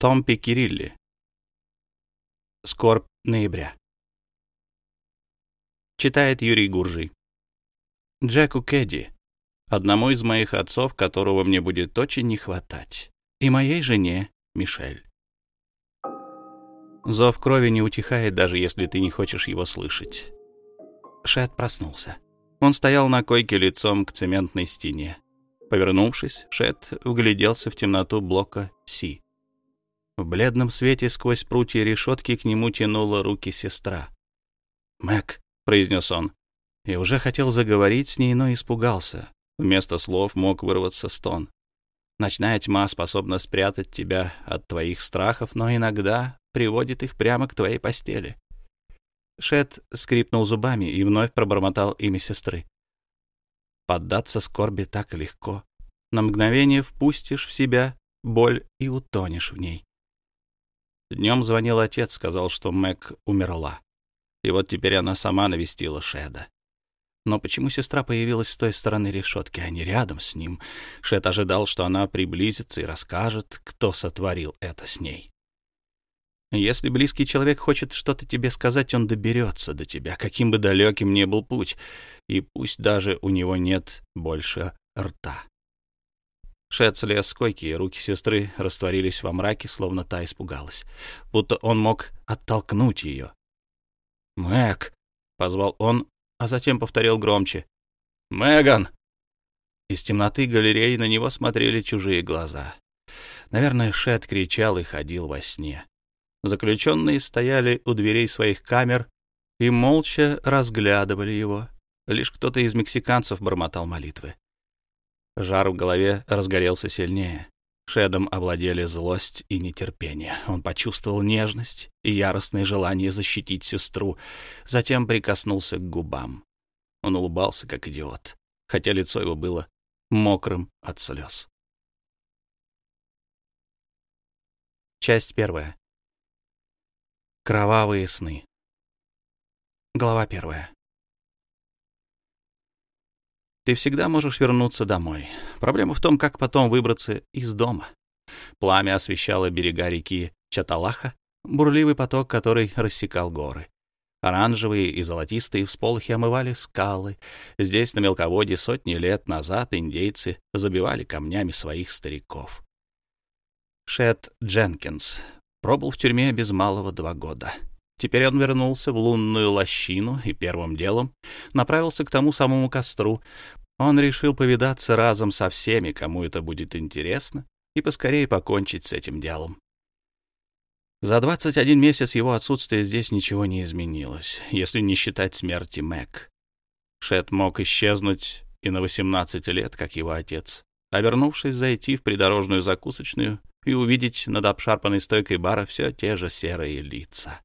Том Пикирилли. Скорбь ноября. Читает Юрий Гуржий. Джеку Кэдди, одному из моих отцов, которого мне будет очень не хватать, и моей жене Мишель. Зов крови не утихает, даже если ты не хочешь его слышать. Шет проснулся. Он стоял на койке лицом к цементной стене. Повернувшись, Шет вгляделся в темноту блока Си. В бледном свете сквозь прутья решетки к нему тянула руки сестра. «Мэг», — произнес он, и уже хотел заговорить с ней, но испугался. Вместо слов мог вырваться стон. Ночная тьма способна спрятать тебя от твоих страхов, но иногда приводит их прямо к твоей постели. Шет скрипнул зубами и вновь пробормотал имя сестры. Поддаться скорби так легко. На мгновение впустишь в себя боль и утонешь в ней. Днем звонил отец, сказал, что Мэг умерла. И вот теперь она сама навестила Шеда. Но почему сестра появилась с той стороны решетки, а не рядом с ним? Шед ожидал, что она приблизится и расскажет, кто сотворил это с ней. Если близкий человек хочет что-то тебе сказать, он доберется до тебя, каким бы далеким ни был путь, и пусть даже у него нет больше рта. Шет слез с койки, и руки сестры растворились во мраке, словно та испугалась, будто он мог оттолкнуть ее. «Мэг!» — позвал он, а затем повторил громче. «Меган!» Из темноты галереи на него смотрели чужие глаза. Наверное, Шет кричал и ходил во сне. Заключенные стояли у дверей своих камер и молча разглядывали его. Лишь кто-то из мексиканцев бормотал молитвы. Жар в голове разгорелся сильнее. Шедом овладели злость и нетерпение. Он почувствовал нежность и яростное желание защитить сестру, затем прикоснулся к губам. Он улыбался, как идиот, хотя лицо его было мокрым от слез. Часть первая. Кровавые сны. Глава первая. Ты всегда можешь вернуться домой. Проблема в том, как потом выбраться из дома. Пламя освещало берега реки Чаталаха, бурливый поток, который рассекал горы. Оранжевые и золотистые всполохи омывали скалы. Здесь, на мелководье, сотни лет назад индейцы забивали камнями своих стариков. Шет Дженкинс пробыл в тюрьме без малого два года. Теперь он вернулся в лунную лощину и первым делом направился к тому самому костру. Он решил повидаться разом со всеми, кому это будет интересно, и поскорее покончить с этим делом. За 21 месяц его отсутствия здесь ничего не изменилось, если не считать смерти Мэг. Шет мог исчезнуть и на 18 лет, как его отец, а вернувшись, зайти в придорожную закусочную и увидеть над обшарпанной стойкой бара все те же серые лица.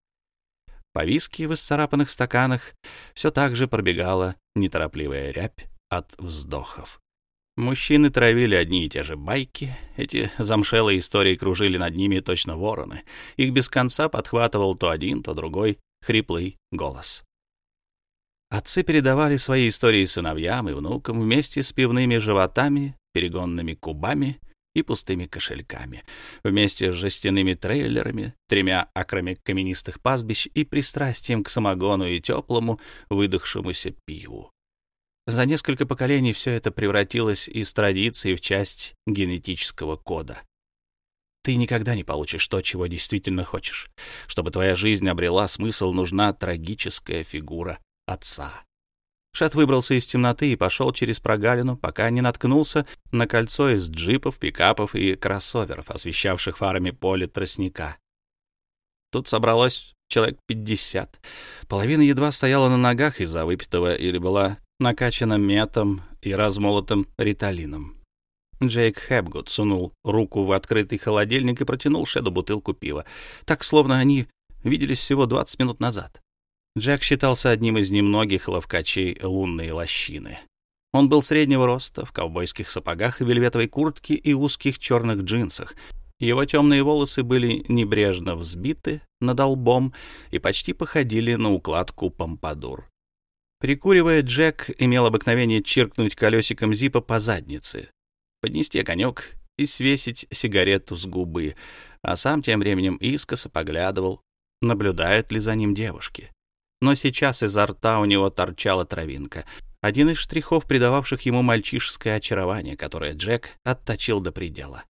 По виски в исцарапанных стаканах все так же пробегала неторопливая рябь от вздохов. Мужчины травили одни и те же байки, эти замшелые истории кружили над ними точно вороны. Их без конца подхватывал то один, то другой хриплый голос. Отцы передавали свои истории сыновьям и внукам вместе с пивными животами, перегонными кубами — и пустыми кошельками, вместе с жестяными трейлерами, тремя акрами каменистых пастбищ и пристрастием к самогону и теплому, выдохшемуся пиву. За несколько поколений все это превратилось из традиции в часть генетического кода. Ты никогда не получишь то, чего действительно хочешь. Чтобы твоя жизнь обрела смысл, нужна трагическая фигура отца. Шат выбрался из темноты и пошел через прогалину, пока не наткнулся на кольцо из джипов, пикапов и кроссоверов, освещавших фарами поле тростника. Тут собралось человек пятьдесят. Половина едва стояла на ногах из-за выпитого или была накачана метом и размолотым риталином. Джейк Хэбгуд сунул руку в открытый холодильник и протянул Шеду бутылку пива, так, словно они виделись всего 20 минут назад. Джек считался одним из немногих ловкачей лунной лощины. Он был среднего роста, в ковбойских сапогах вельветовой куртке и узких черных джинсах. Его темные волосы были небрежно взбиты над лбом и почти походили на укладку помпадур. Прикуривая, Джек имел обыкновение чиркнуть колесиком зипа по заднице, поднести огонек и свесить сигарету с губы, а сам тем временем искоса поглядывал, наблюдают ли за ним девушки. Но сейчас изо рта у него торчала травинка, один из штрихов, придававших ему мальчишеское очарование, которое Джек отточил до предела.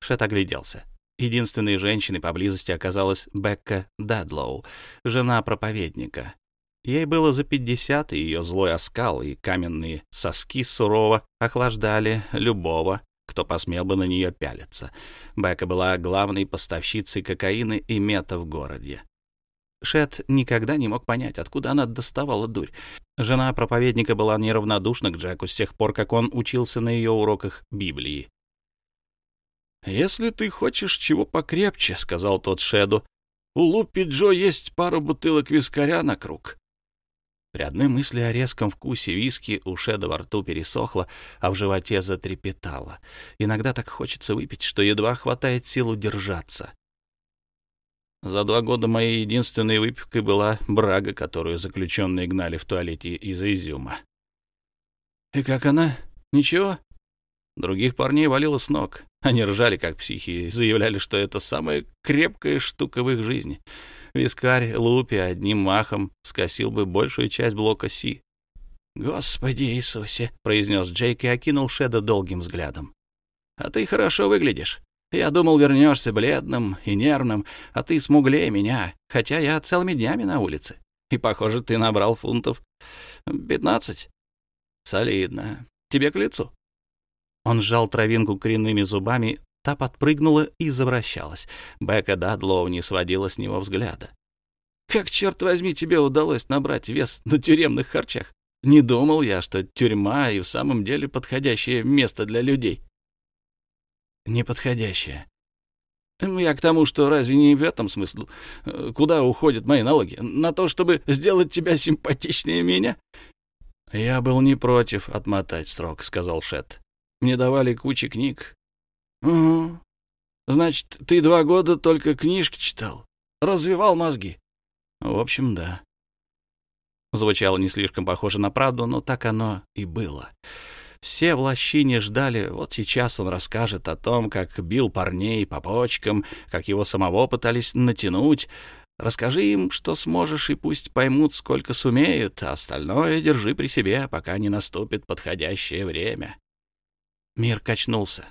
Шет огляделся. Единственной женщиной поблизости оказалась Бекка Дадлоу, жена проповедника. Ей было за пятьдесят, и ее злой оскал и каменные соски сурово охлаждали любого, кто посмел бы на нее пялиться. Бекка была главной поставщицей кокаина и мета в городе. Шет никогда не мог понять, откуда она доставала дурь. Жена проповедника была неравнодушна к Джеку с тех пор, как он учился на ее уроках Библии. «Если ты хочешь чего покрепче», — сказал тот Шеду, — «у Лупи Джо есть пару бутылок вискаря на круг». При одной мысли о резком вкусе виски у Шеда во рту пересохло, а в животе затрепетало. Иногда так хочется выпить, что едва хватает сил удержаться. За два года моей единственной выпивкой была брага, которую заключенные гнали в туалете из-за изюма. «И как она? Ничего?» Других парней валило с ног. Они ржали, как психи, и заявляли, что это самая крепкая штука в их жизни. Вискарь Лупи одним махом скосил бы большую часть блока Си. «Господи Иисусе!» — произнес Джейк и окинул Шеда долгим взглядом. «А ты хорошо выглядишь. Я думал, вернешься бледным и нервным, а ты смуглее меня, хотя я целыми днями на улице. И, похоже, ты набрал фунтов пятнадцать. Солидно. Тебе к лицу?» Он сжал травинку коренными зубами, та подпрыгнула и завращалась. Бека Дадлоу не сводила с него взгляда. «Как, черт возьми, тебе удалось набрать вес на тюремных харчах? Не думал я, что тюрьма и в самом деле подходящее место для людей». «Неподходящее», я к тому, что разве не в этом смысл? Куда уходят мои налоги? На то, чтобы сделать тебя симпатичнее меня? Я был не против отмотать срок, сказал Шет. Мне давали кучи книг. Угу. Значит, ты два года только книжки читал. Развивал мозги. В общем, да. Звучало не слишком похоже на правду, но так оно и было. Все в лощине ждали, вот сейчас он расскажет о том, как бил парней по почкам, как его самого пытались натянуть. Расскажи им, что сможешь, и пусть поймут, сколько сумеют, а остальное держи при себе, пока не наступит подходящее время. Мир качнулся,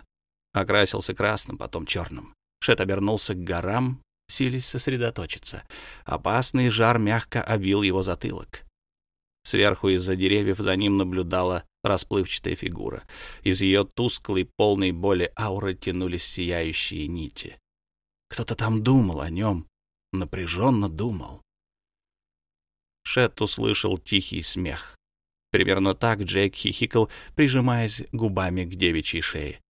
окрасился красным, потом черным. Шет обернулся к горам, сились сосредоточиться. Опасный жар мягко обвил его затылок. Сверху из-за деревьев за ним наблюдала расплывчатая фигура. Из ее тусклой, полной боли ауры тянулись сияющие нити. Кто-то там думал о нем, напряженно думал. Шет услышал тихий смех. Примерно так Джейк хихикал, прижимаясь губами к девичьей шее.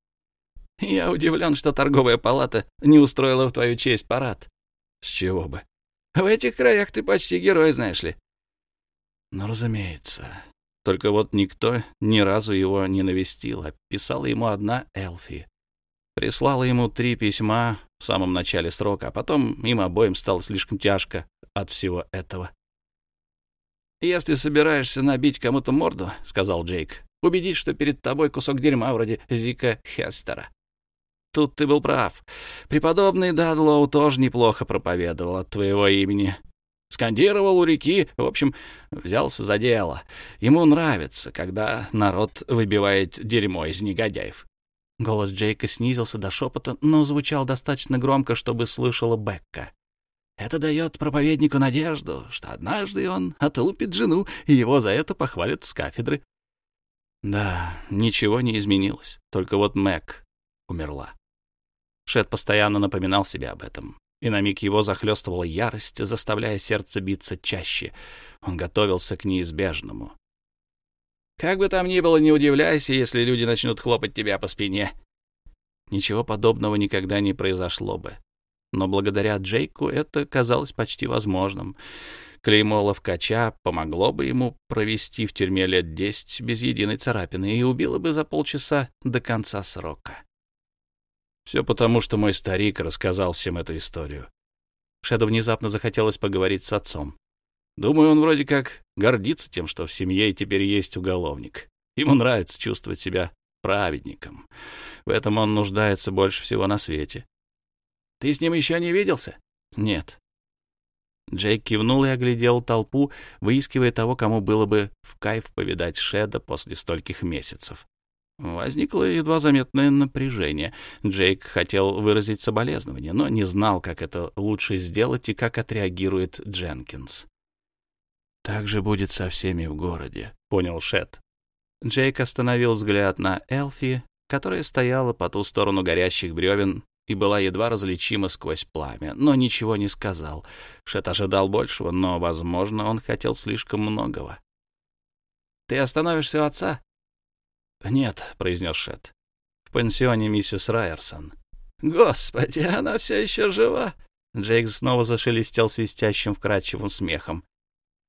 «Я удивлен, что торговая палата не устроила в твою честь парад». «С чего бы?» «В этих краях ты почти герой, знаешь ли». «Ну, разумеется. Только вот никто ни разу его не навестил, а писала ему одна Элфи. Прислала ему три письма в самом начале срока, а потом им обоим стало слишком тяжко от всего этого. «Если собираешься набить кому-то морду, — сказал Джейк, — убедись, что перед тобой кусок дерьма вроде Зика Хестера. Тут ты был прав. Преподобный Дадлоу тоже неплохо проповедовал от твоего имени. Скандировал у реки, в общем, взялся за дело. Ему нравится, когда народ выбивает дерьмо из негодяев. Голос Джейка снизился до шепота, но звучал достаточно громко, чтобы слышала Бекка. Это дает проповеднику надежду, что однажды он отлупит жену, и его за это похвалят с кафедры. Да, ничего не изменилось, только вот Мэг умерла. Шет постоянно напоминал себе об этом, и на миг его захлестывала ярость, заставляя сердце биться чаще. Он готовился к неизбежному. «Как бы там ни было, не удивляйся, если люди начнут хлопать тебя по спине». Ничего подобного никогда не произошло бы но благодаря Джейку это казалось почти возможным. Клеймо ловкача помогло бы ему провести в тюрьме лет десять без единой царапины и убило бы за полчаса до конца срока. Все потому, что мой старик рассказал всем эту историю. Шеду внезапно захотелось поговорить с отцом. Думаю, он вроде как гордится тем, что в семье теперь есть уголовник. Ему нравится чувствовать себя праведником. В этом он нуждается больше всего на свете. Ты с ним еще не виделся? Нет. Джейк кивнул и оглядел толпу, выискивая того, кому было бы в кайф повидать Шеда после стольких месяцев. Возникло едва заметное напряжение. Джейк хотел выразить соболезнование, но не знал, как это лучше сделать и как отреагирует Дженкинс. «Так же будет со всеми в городе», — понял Шед. Джейк остановил взгляд на Элфи, которая стояла по ту сторону горящих бревен и была едва различима сквозь пламя, но ничего не сказал. Шет ожидал большего, но, возможно, он хотел слишком многого. «Ты остановишься у отца?» «Нет», — произнес Шет. «В пансионе миссис Райерсон». «Господи, она все еще жива!» Джейк снова зашелестел свистящим вкрадчивым смехом.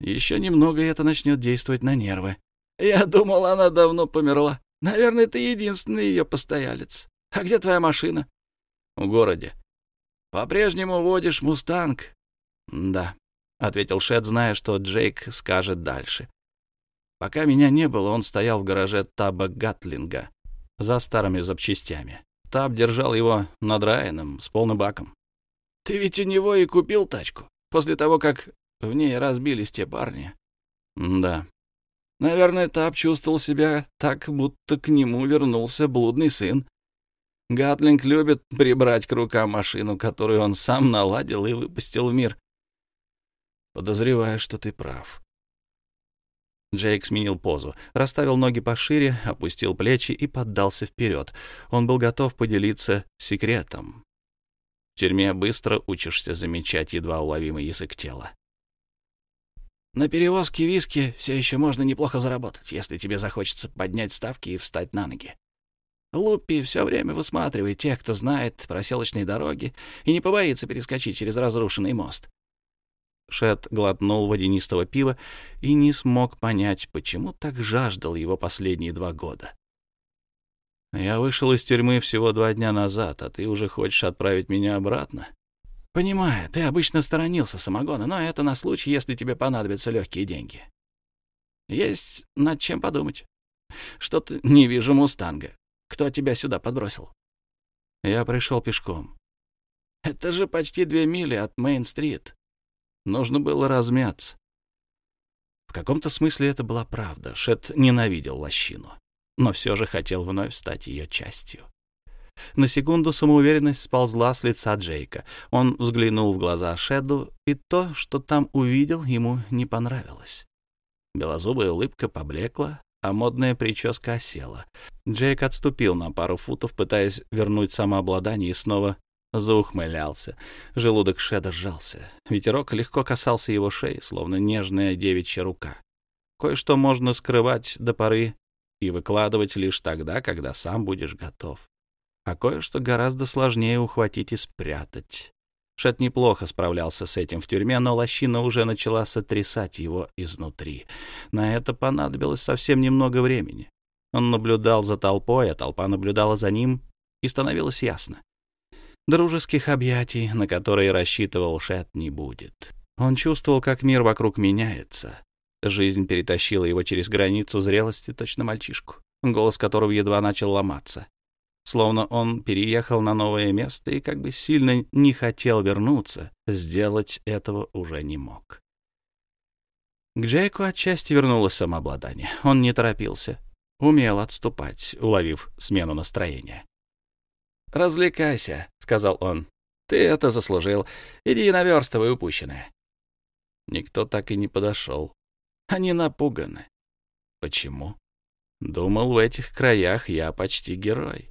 «Еще немного, и это начнет действовать на нервы». «Я думал, она давно померла. Наверное, ты единственный ее постоялец. А где твоя машина?» «В городе». «По-прежнему водишь «Мустанг»?» «Да», — ответил Шет, зная, что Джейк скажет дальше. Пока меня не было, он стоял в гараже Таба Гатлинга за старыми запчастями. Таб держал его над Райаном с полным баком. «Ты ведь у него и купил тачку, после того, как в ней разбились те парни?» «Да». Наверное, Таб чувствовал себя так, будто к нему вернулся блудный сын. Гатлинг любит прибрать к рукам машину, которую он сам наладил и выпустил в мир. Подозреваю, что ты прав. Джейк сменил позу, расставил ноги пошире, опустил плечи и поддался вперед. Он был готов поделиться секретом. В тюрьме быстро учишься замечать едва уловимый язык тела. На перевозке виски все еще можно неплохо заработать, если тебе захочется поднять ставки и встать на ноги. Луппи все время высматривает тех, кто знает проселочные дороги и не побоится перескочить через разрушенный мост. Шет глотнул водянистого пива и не смог понять, почему так жаждал его последние два года. «Я вышел из тюрьмы всего два дня назад, а ты уже хочешь отправить меня обратно?» «Понимаю, ты обычно сторонился самогона, но это на случай, если тебе понадобятся легкие деньги. Есть над чем подумать. Что-то не вижу мустанга. Кто тебя сюда подбросил?» «Я пришел пешком». «Это же почти две мили от Мейн-стрит. Нужно было размяться. В каком-то смысле это была правда. Шет ненавидел лощину, но все же хотел вновь стать ее частью. На секунду самоуверенность сползла с лица Джейка. Он взглянул в глаза Шеду, и то, что там увидел, ему не понравилось. Белозубая улыбка поблекла, а модная прическа осела. Джейк отступил на пару футов, пытаясь вернуть самообладание и снова заухмылялся. Желудок Шеда сжался. Ветерок легко касался его шеи, словно нежная девичья рука. Кое-что можно скрывать до поры и выкладывать лишь тогда, когда сам будешь готов. А кое-что гораздо сложнее ухватить и спрятать. Шет неплохо справлялся с этим в тюрьме, но лощина уже начала сотрясать его изнутри. На это понадобилось совсем немного времени. Он наблюдал за толпой, а толпа наблюдала за ним, и становилось ясно. Дружеских объятий, на которые рассчитывал Шет, не будет. Он чувствовал, как мир вокруг меняется. Жизнь перетащила его через границу зрелости, точно мальчишку, голос которого едва начал ломаться. Словно он переехал на новое место и как бы сильно не хотел вернуться, сделать этого уже не мог. К Джейку отчасти вернулось самообладание. Он не торопился, умел отступать, уловив смену настроения. «Развлекайся», — сказал он. «Ты это заслужил. Иди наверстывай упущенное». Никто так и не подошел. Они напуганы. Почему? Думал, в этих краях я почти герой.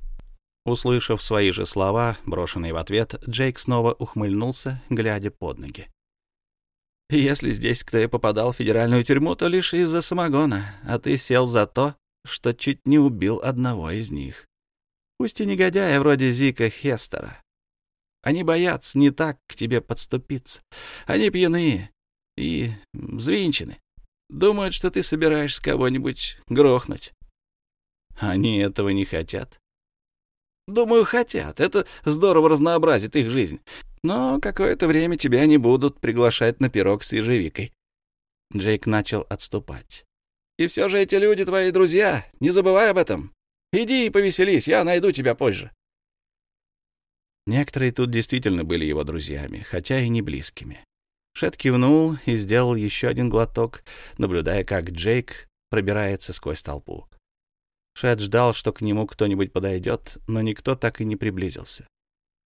Услышав свои же слова, брошенные в ответ, Джейк снова ухмыльнулся, глядя под ноги. «Если здесь кто и попадал в федеральную тюрьму, то лишь из-за самогона, а ты сел за то, что чуть не убил одного из них пусть и негодяя вроде Зика Хестера. Они боятся не так к тебе подступиться. Они пьяные и взвинчены. Думают, что ты собираешься кого-нибудь грохнуть. Они этого не хотят. Думаю, хотят. Это здорово разнообразит их жизнь. Но какое-то время тебя не будут приглашать на пирог с ежевикой. Джейк начал отступать. И все же эти люди твои друзья. Не забывай об этом. Иди и повеселись, я найду тебя позже». Некоторые тут действительно были его друзьями, хотя и не близкими. Шет кивнул и сделал еще один глоток, наблюдая, как Джейк пробирается сквозь толпу. Шет ждал, что к нему кто-нибудь подойдет, но никто так и не приблизился.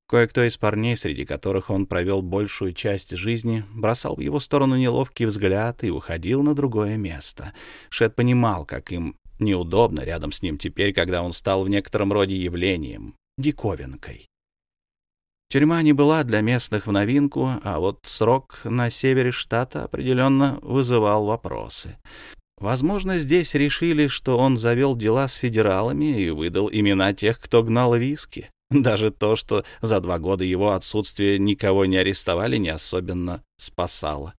Кое-кто из парней, среди которых он провел большую часть жизни, бросал в его сторону неловкий взгляд и уходил на другое место. Шет понимал, как им неудобно рядом с ним теперь, когда он стал в некотором роде явлением, диковинкой. Тюрьма не была для местных в новинку, а вот срок на севере штата определенно вызывал вопросы. Возможно, здесь решили, что он завел дела с федералами и выдал имена тех, кто гнал виски. Даже то, что за два года его отсутствия никого не арестовали, не особенно спасало.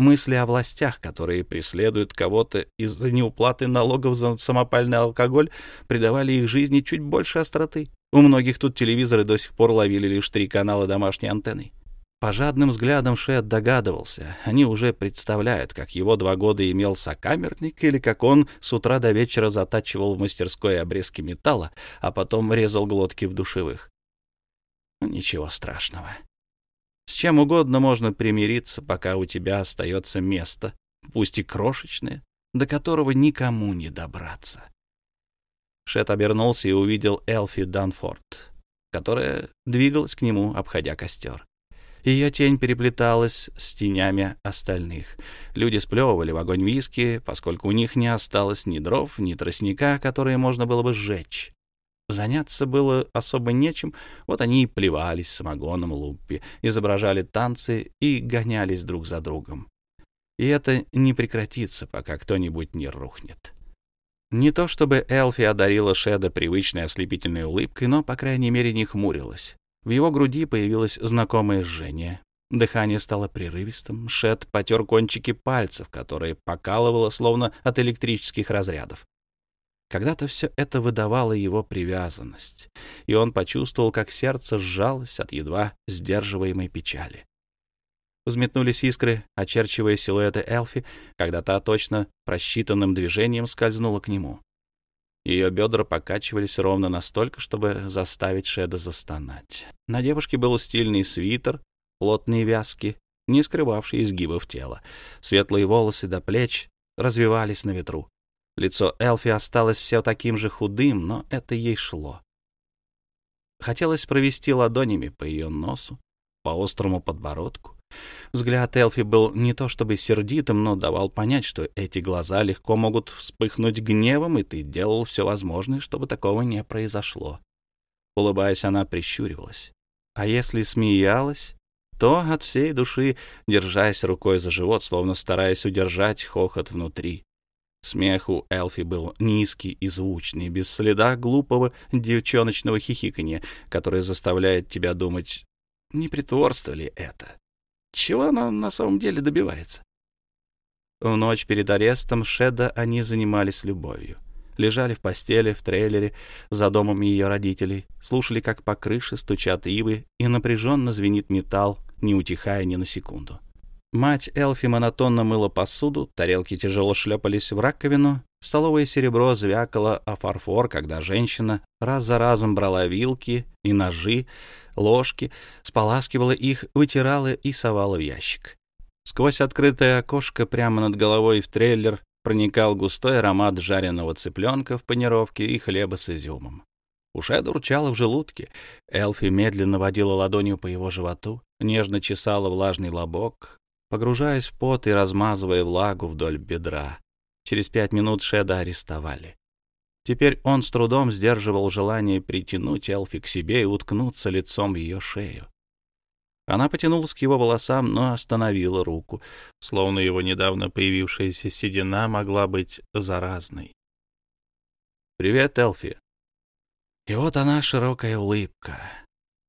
Мысли о властях, которые преследуют кого-то из-за неуплаты налогов за самопальный алкоголь, придавали их жизни чуть больше остроты. У многих тут телевизоры до сих пор ловили лишь три канала домашней антенной. По жадным взглядам Шет догадывался. Они уже представляют, как его два года имел сокамерник или как он с утра до вечера затачивал в мастерской обрезки металла, а потом резал глотки в душевых. Ничего страшного. С чем угодно можно примириться, пока у тебя остается место, пусть и крошечное, до которого никому не добраться. Шет обернулся и увидел Элфи Данфорд, которая двигалась к нему, обходя костер. Ее тень переплеталась с тенями остальных. Люди сплевывали в огонь виски, поскольку у них не осталось ни дров, ни тростника, которые можно было бы сжечь. Заняться было особо нечем, вот они и плевались самогоном луппи, изображали танцы и гонялись друг за другом. И это не прекратится, пока кто-нибудь не рухнет. Не то чтобы Элфи одарила Шеда привычной ослепительной улыбкой, но, по крайней мере, не хмурилась. В его груди появилось знакомое жжение. Дыхание стало прерывистым. Шед потер кончики пальцев, которые покалывало, словно от электрических разрядов. Когда-то все это выдавало его привязанность, и он почувствовал, как сердце сжалось от едва сдерживаемой печали. Взметнулись искры, очерчивая силуэты Элфи, когда та точно просчитанным движением скользнула к нему. Ее бедра покачивались ровно настолько, чтобы заставить Шеда застонать. На девушке был стильный свитер, плотные вязки, не скрывавшие изгибов тела. Светлые волосы до плеч развивались на ветру. Лицо Элфи осталось все таким же худым, но это ей шло. Хотелось провести ладонями по ее носу, по острому подбородку, Взгляд Элфи был не то чтобы сердитым, но давал понять, что эти глаза легко могут вспыхнуть гневом, и ты делал все возможное, чтобы такого не произошло. Улыбаясь, она прищуривалась. А если смеялась, то от всей души, держась рукой за живот, словно стараясь удержать хохот внутри. Смех у Элфи был низкий и звучный, без следа глупого девчоночного хихиканья, которое заставляет тебя думать, не притворство ли это? Чего она на самом деле добивается? В ночь перед арестом Шеда они занимались любовью. Лежали в постели, в трейлере, за домом ее родителей, слушали, как по крыше стучат ивы, и напряженно звенит металл, не утихая ни на секунду. Мать Элфи монотонно мыла посуду, тарелки тяжело шлепались в раковину, столовое серебро звякало о фарфор, когда женщина раз за разом брала вилки и ножи, ложки, споласкивала их, вытирала и совала в ящик. Сквозь открытое окошко прямо над головой в трейлер проникал густой аромат жареного цыпленка в панировке и хлеба с изюмом. Уше урчало в желудке. Элфи медленно водила ладонью по его животу, нежно чесала влажный лобок, погружаясь в пот и размазывая влагу вдоль бедра. Через пять минут Шеда арестовали. Теперь он с трудом сдерживал желание притянуть Элфи к себе и уткнуться лицом в ее шею. Она потянулась к его волосам, но остановила руку, словно его недавно появившаяся седина могла быть заразной. «Привет, Элфи». И вот она, широкая улыбка.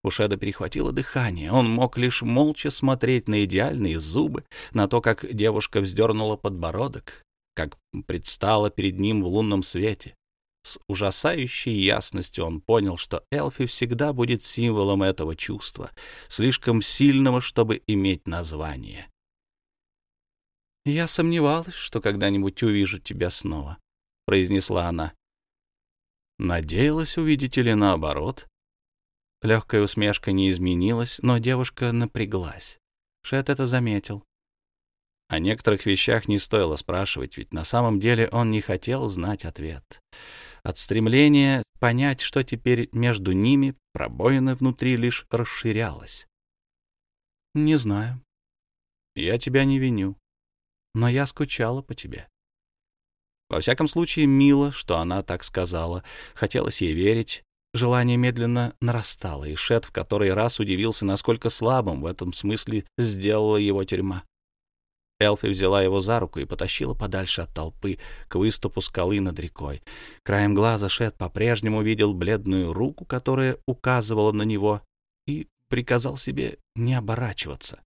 У Шеда перехватило дыхание. Он мог лишь молча смотреть на идеальные зубы, на то, как девушка вздернула подбородок, как предстала перед ним в лунном свете. С ужасающей ясностью он понял, что Элфи всегда будет символом этого чувства, слишком сильного, чтобы иметь название. «Я сомневалась, что когда-нибудь увижу тебя снова», — произнесла она. Надеялась, увидите ли, наоборот. Легкая усмешка не изменилась, но девушка напряглась. Шет это заметил. О некоторых вещах не стоило спрашивать, ведь на самом деле он не хотел знать ответ. От стремления понять, что теперь между ними, пробоина внутри лишь расширялась. «Не знаю. Я тебя не виню. Но я скучала по тебе». Во всяком случае, мило, что она так сказала. Хотелось ей верить. Желание медленно нарастало, и Шет в который раз удивился, насколько слабым в этом смысле сделала его тюрьма. Элфи взяла его за руку и потащила подальше от толпы к выступу скалы над рекой. Краем глаза Шет по-прежнему видел бледную руку, которая указывала на него, и приказал себе не оборачиваться.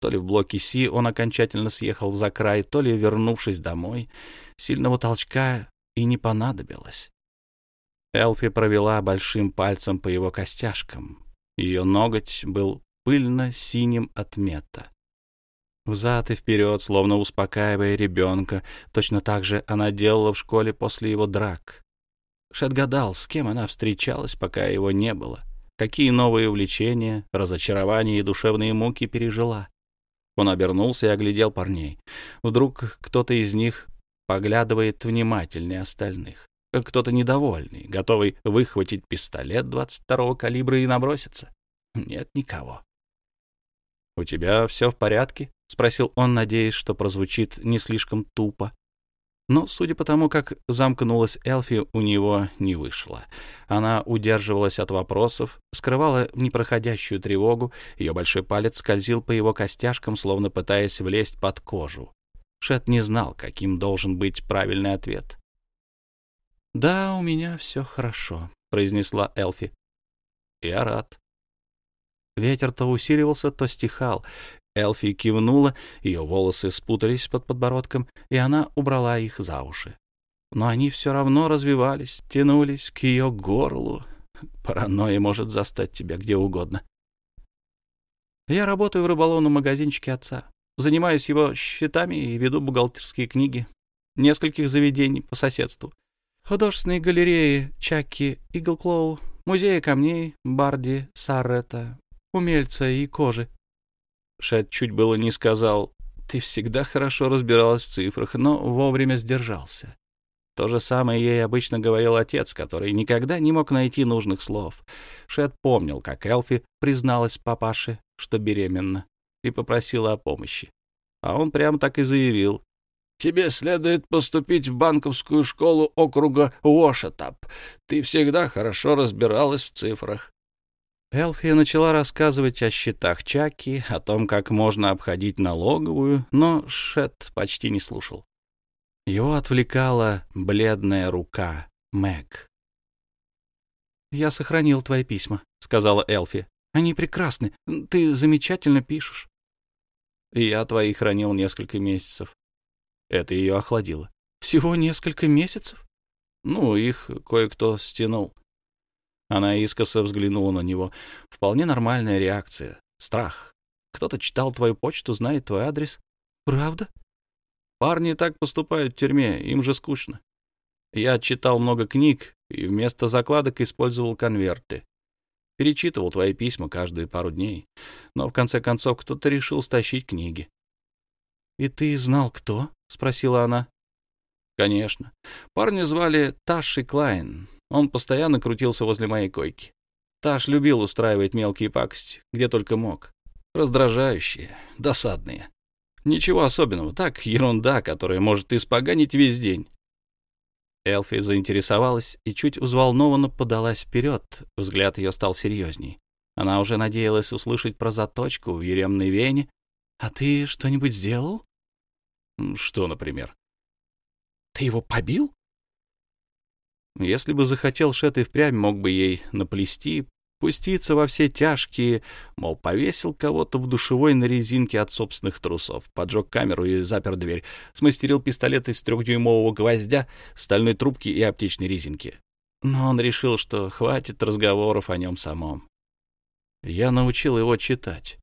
То ли в блоке Си он окончательно съехал за край, то ли, вернувшись домой, сильного толчка и не понадобилось. Элфи провела большим пальцем по его костяшкам. Ее ноготь был пыльно-синим от мета. Взад и вперед, словно успокаивая ребенка, точно так же она делала в школе после его драк. Шет гадал, с кем она встречалась, пока его не было, какие новые увлечения, разочарования и душевные муки пережила. Он обернулся и оглядел парней. Вдруг кто-то из них поглядывает внимательнее остальных. Кто-то недовольный, готовый выхватить пистолет 22-го калибра и наброситься. Нет никого. «У тебя все в порядке?» — спросил он, надеясь, что прозвучит не слишком тупо. Но, судя по тому, как замкнулась Элфи, у него не вышло. Она удерживалась от вопросов, скрывала непроходящую тревогу, ее большой палец скользил по его костяшкам, словно пытаясь влезть под кожу. Шет не знал, каким должен быть правильный ответ. «Да, у меня все хорошо», — произнесла Элфи. «Я рад». Ветер то усиливался, то стихал. Элфи кивнула, ее волосы спутались под подбородком, и она убрала их за уши. Но они все равно развивались, тянулись к ее горлу. Паранойя может застать тебя где угодно. Я работаю в рыболовном магазинчике отца. Занимаюсь его счетами и веду бухгалтерские книги нескольких заведений по соседству художественные галереи Чаки Иглклоу, музея камней Барди, Саррета, умельца и кожи. Шет чуть было не сказал, ты всегда хорошо разбиралась в цифрах, но вовремя сдержался. То же самое ей обычно говорил отец, который никогда не мог найти нужных слов. Шет помнил, как Элфи призналась папаше, что беременна, и попросила о помощи. А он прямо так и заявил. Тебе следует поступить в банковскую школу округа Уошатап. Ты всегда хорошо разбиралась в цифрах. Элфи начала рассказывать о счетах Чаки, о том, как можно обходить налоговую, но Шет почти не слушал. Его отвлекала бледная рука Мэг. «Я сохранил твои письма», — сказала Элфи. «Они прекрасны. Ты замечательно пишешь». «Я твои хранил несколько месяцев. Это ее охладило. Всего несколько месяцев? Ну, их кое-кто стянул. Она искоса взглянула на него. Вполне нормальная реакция. Страх. Кто-то читал твою почту, знает твой адрес. Правда? Парни так поступают в тюрьме, им же скучно. Я читал много книг и вместо закладок использовал конверты. Перечитывал твои письма каждые пару дней. Но в конце концов кто-то решил стащить книги. «И ты знал, кто?» — спросила она. «Конечно. Парня звали Таши Клайн. Он постоянно крутился возле моей койки. Таш любил устраивать мелкие пакости, где только мог. Раздражающие, досадные. Ничего особенного, так, ерунда, которая может испоганить весь день». Элфи заинтересовалась и чуть взволнованно подалась вперед. Взгляд ее стал серьезней. Она уже надеялась услышать про заточку в еремной вене. «А ты что-нибудь сделал?» Что, например? Ты его побил? Если бы захотел, Шет и впрямь мог бы ей наплести, пуститься во все тяжкие, мол, повесил кого-то в душевой на резинке от собственных трусов, поджег камеру и запер дверь, смастерил пистолет из трехдюймового гвоздя, стальной трубки и аптечной резинки. Но он решил, что хватит разговоров о нем самом. Я научил его читать.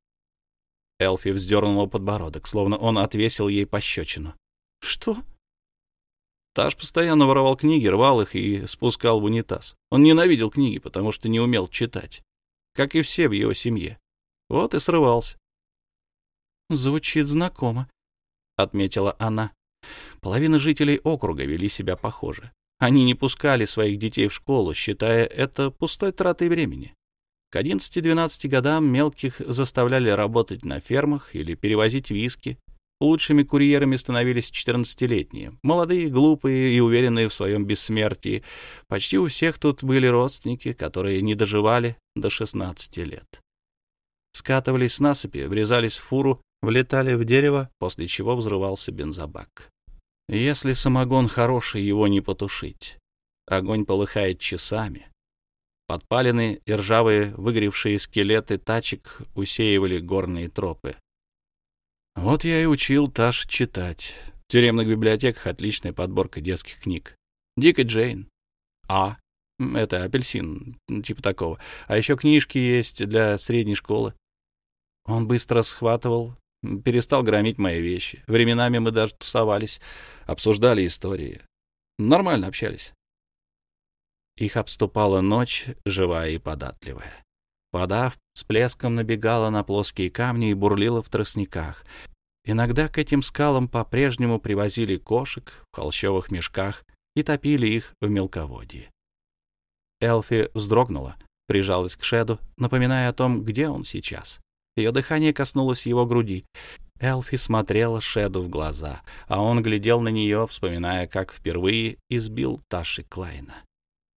Элфи вздернула подбородок, словно он отвесил ей пощечину. «Что?» Таш постоянно воровал книги, рвал их и спускал в унитаз. Он ненавидел книги, потому что не умел читать, как и все в его семье. Вот и срывался. «Звучит знакомо», — отметила она. Половина жителей округа вели себя похоже. Они не пускали своих детей в школу, считая это пустой тратой времени. К 11-12 годам мелких заставляли работать на фермах или перевозить виски. Лучшими курьерами становились 14-летние, молодые, глупые и уверенные в своем бессмертии. Почти у всех тут были родственники, которые не доживали до 16 лет. Скатывались с насыпи, врезались в фуру, влетали в дерево, после чего взрывался бензобак. Если самогон хороший, его не потушить. Огонь полыхает часами. Подпаленные и ржавые выгоревшие скелеты тачек усеивали горные тропы. Вот я и учил Таш читать. В тюремных библиотеках отличная подборка детских книг. Дик и Джейн. А. Это апельсин, типа такого. А еще книжки есть для средней школы. Он быстро схватывал, перестал громить мои вещи. Временами мы даже тусовались, обсуждали истории. Нормально общались. Их обступала ночь, живая и податливая. Вода с плеском набегала на плоские камни и бурлила в тростниках. Иногда к этим скалам по-прежнему привозили кошек в холщовых мешках и топили их в мелководье. Элфи вздрогнула, прижалась к Шеду, напоминая о том, где он сейчас. Ее дыхание коснулось его груди. Элфи смотрела Шеду в глаза, а он глядел на нее, вспоминая, как впервые избил Таши Клайна.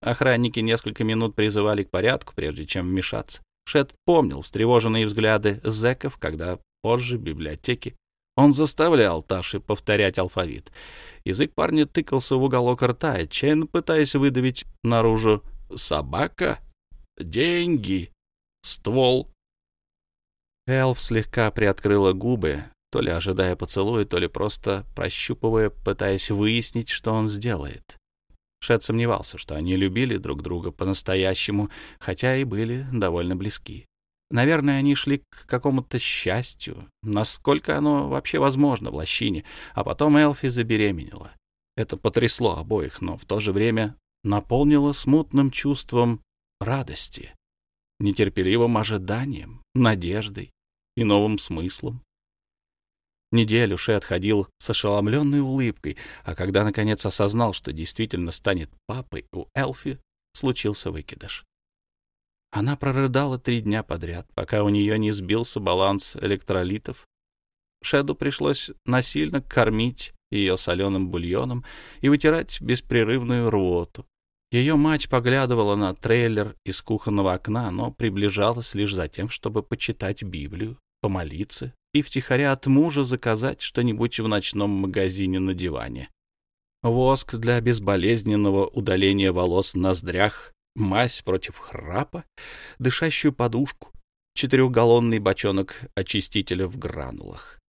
Охранники несколько минут призывали к порядку, прежде чем вмешаться. Шет помнил встревоженные взгляды зэков, когда позже в библиотеке он заставлял Таши повторять алфавит. Язык парня тыкался в уголок рта, отчаянно пытаясь выдавить наружу «собака», «деньги», «ствол». Элф слегка приоткрыла губы, то ли ожидая поцелуя, то ли просто прощупывая, пытаясь выяснить, что он сделает. Шет сомневался, что они любили друг друга по-настоящему, хотя и были довольно близки. Наверное, они шли к какому-то счастью, насколько оно вообще возможно в лощине, а потом Элфи забеременела. Это потрясло обоих, но в то же время наполнило смутным чувством радости, нетерпеливым ожиданием, надеждой и новым смыслом. Неделю Шет ходил с ошеломленной улыбкой, а когда, наконец, осознал, что действительно станет папой, у Элфи случился выкидыш. Она прорыдала три дня подряд, пока у нее не сбился баланс электролитов. Шеду пришлось насильно кормить ее соленым бульоном и вытирать беспрерывную рвоту. Ее мать поглядывала на трейлер из кухонного окна, но приближалась лишь за тем, чтобы почитать Библию, помолиться и втихаря от мужа заказать что-нибудь в ночном магазине на диване. Воск для безболезненного удаления волос в ноздрях, мазь против храпа, дышащую подушку, четырехгаллонный бочонок очистителя в гранулах.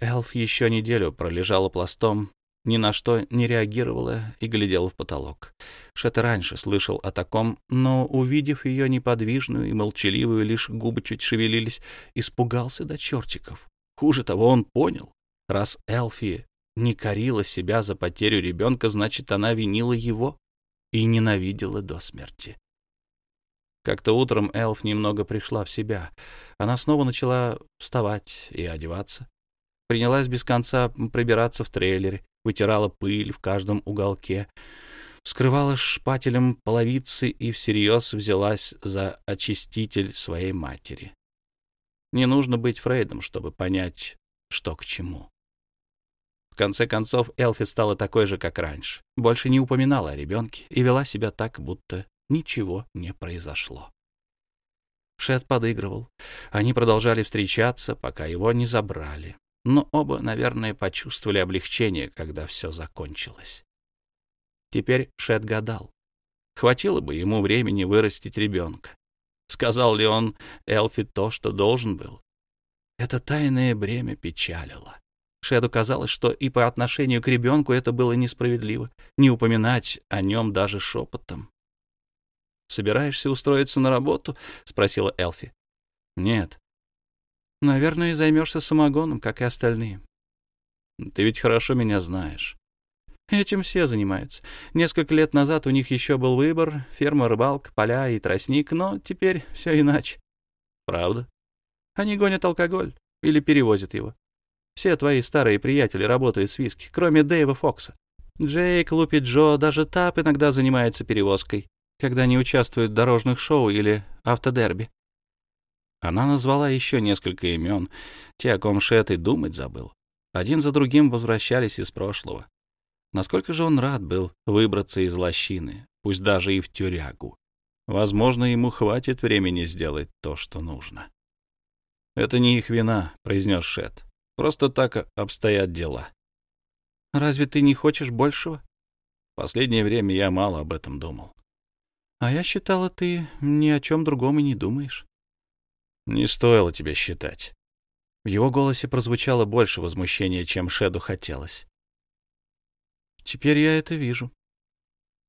Элф еще неделю пролежала пластом ни на что не реагировала и глядела в потолок. Шет раньше слышал о таком, но, увидев ее неподвижную и молчаливую, лишь губы чуть шевелились, испугался до чертиков. Хуже того, он понял, раз Элфи не корила себя за потерю ребенка, значит, она винила его и ненавидела до смерти. Как-то утром Элф немного пришла в себя. Она снова начала вставать и одеваться. Принялась без конца пробираться в трейлере, вытирала пыль в каждом уголке, вскрывала шпателем половицы и всерьез взялась за очиститель своей матери. Не нужно быть Фрейдом, чтобы понять, что к чему. В конце концов, Элфи стала такой же, как раньше. Больше не упоминала о ребенке и вела себя так, будто ничего не произошло. Шет подыгрывал. Они продолжали встречаться, пока его не забрали но оба, наверное, почувствовали облегчение, когда все закончилось. Теперь Шет гадал, хватило бы ему времени вырастить ребенка. Сказал ли он Элфи то, что должен был? Это тайное бремя печалило. Шеду казалось, что и по отношению к ребенку это было несправедливо, не упоминать о нем даже шепотом. «Собираешься устроиться на работу?» — спросила Элфи. «Нет», Наверное, займешься самогоном, как и остальные. Ты ведь хорошо меня знаешь. Этим все занимаются. Несколько лет назад у них еще был выбор — ферма, рыбалка, поля и тростник, но теперь все иначе. Правда? Они гонят алкоголь или перевозят его. Все твои старые приятели работают с виски, кроме Дэйва Фокса. Джейк, Лупи Джо, даже Тап иногда занимается перевозкой, когда не участвует в дорожных шоу или автодерби. Она назвала еще несколько имен, те, о ком Шет и думать забыл. Один за другим возвращались из прошлого. Насколько же он рад был выбраться из лощины, пусть даже и в тюрягу. Возможно, ему хватит времени сделать то, что нужно. «Это не их вина», — произнес Шет. «Просто так обстоят дела». «Разве ты не хочешь большего?» Последнее время я мало об этом думал. «А я считала, ты ни о чем другом и не думаешь». «Не стоило тебе считать». В его голосе прозвучало больше возмущения, чем Шеду хотелось. «Теперь я это вижу».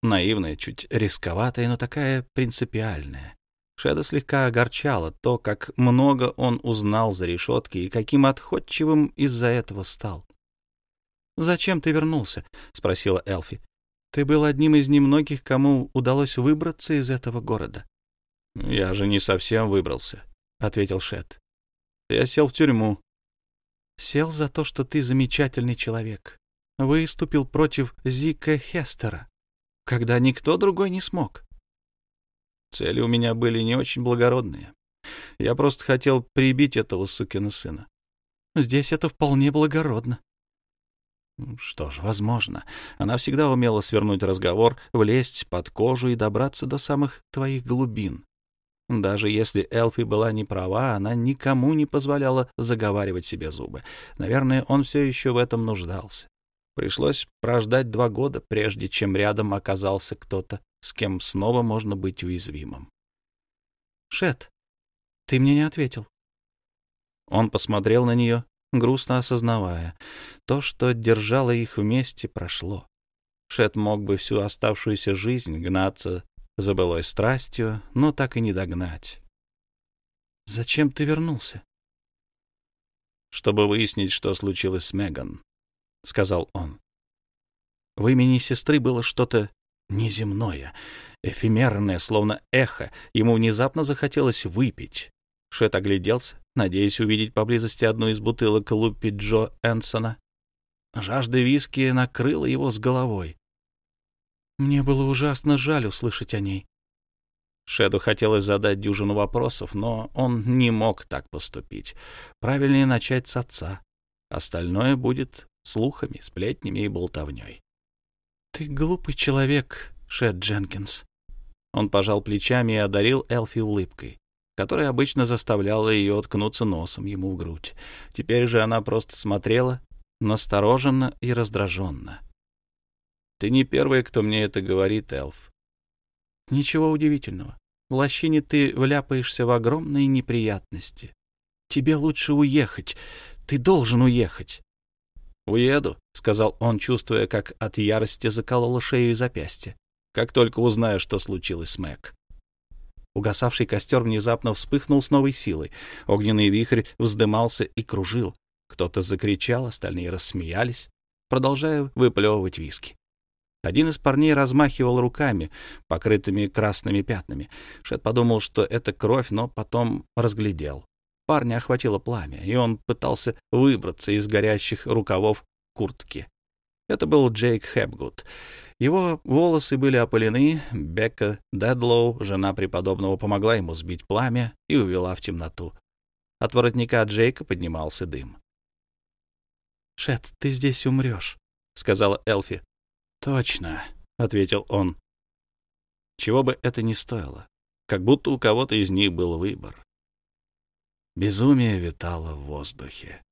Наивная, чуть рисковатая, но такая принципиальная. Шеда слегка огорчало то, как много он узнал за решетки и каким отходчивым из-за этого стал. «Зачем ты вернулся?» — спросила Элфи. «Ты был одним из немногих, кому удалось выбраться из этого города». «Я же не совсем выбрался», — ответил Шет. «Я сел в тюрьму». «Сел за то, что ты замечательный человек. Выступил против Зика Хестера, когда никто другой не смог». Цели у меня были не очень благородные. Я просто хотел прибить этого сукина сына. Здесь это вполне благородно. Что ж, возможно. Она всегда умела свернуть разговор, влезть под кожу и добраться до самых твоих глубин. Даже если Элфи была не права, она никому не позволяла заговаривать себе зубы. Наверное, он все еще в этом нуждался. Пришлось прождать два года, прежде чем рядом оказался кто-то, с кем снова можно быть уязвимым. «Шет, ты мне не ответил». Он посмотрел на нее, грустно осознавая. То, что держало их вместе, прошло. Шет мог бы всю оставшуюся жизнь гнаться за былой страстью, но так и не догнать. «Зачем ты вернулся?» «Чтобы выяснить, что случилось с Меган», — сказал он. В имени сестры было что-то неземное, эфемерное, словно эхо. Ему внезапно захотелось выпить. Шет огляделся, надеясь увидеть поблизости одну из бутылок Лупи Джо Энсона. Жажда виски накрыла его с головой. Мне было ужасно жаль услышать о ней. Шеду хотелось задать дюжину вопросов, но он не мог так поступить. Правильнее начать с отца. Остальное будет слухами, сплетнями и болтовней. «Ты глупый человек, Шед Дженкинс». Он пожал плечами и одарил Элфи улыбкой, которая обычно заставляла ее уткнуться носом ему в грудь. Теперь же она просто смотрела, настороженно и раздраженно. «Ты не первый, кто мне это говорит, Элф». «Ничего удивительного. В лощине ты вляпаешься в огромные неприятности. Тебе лучше уехать. Ты должен уехать. «Уеду», — сказал он, чувствуя, как от ярости заколола шею и запястье, как только узнаю, что случилось с Мэг. Угасавший костер внезапно вспыхнул с новой силой. Огненный вихрь вздымался и кружил. Кто-то закричал, остальные рассмеялись, продолжая выплевывать виски. Один из парней размахивал руками, покрытыми красными пятнами. Шет подумал, что это кровь, но потом разглядел. Парня охватило пламя, и он пытался выбраться из горящих рукавов куртки. Это был Джейк Хэпгуд. Его волосы были опалены, Бекка Дедлоу, жена преподобного, помогла ему сбить пламя и увела в темноту. От воротника Джейка поднимался дым. «Шет, ты здесь умрешь», — сказала Элфи. «Точно», — ответил он. Чего бы это ни стоило, как будто у кого-то из них был выбор. Безумие витало в воздухе.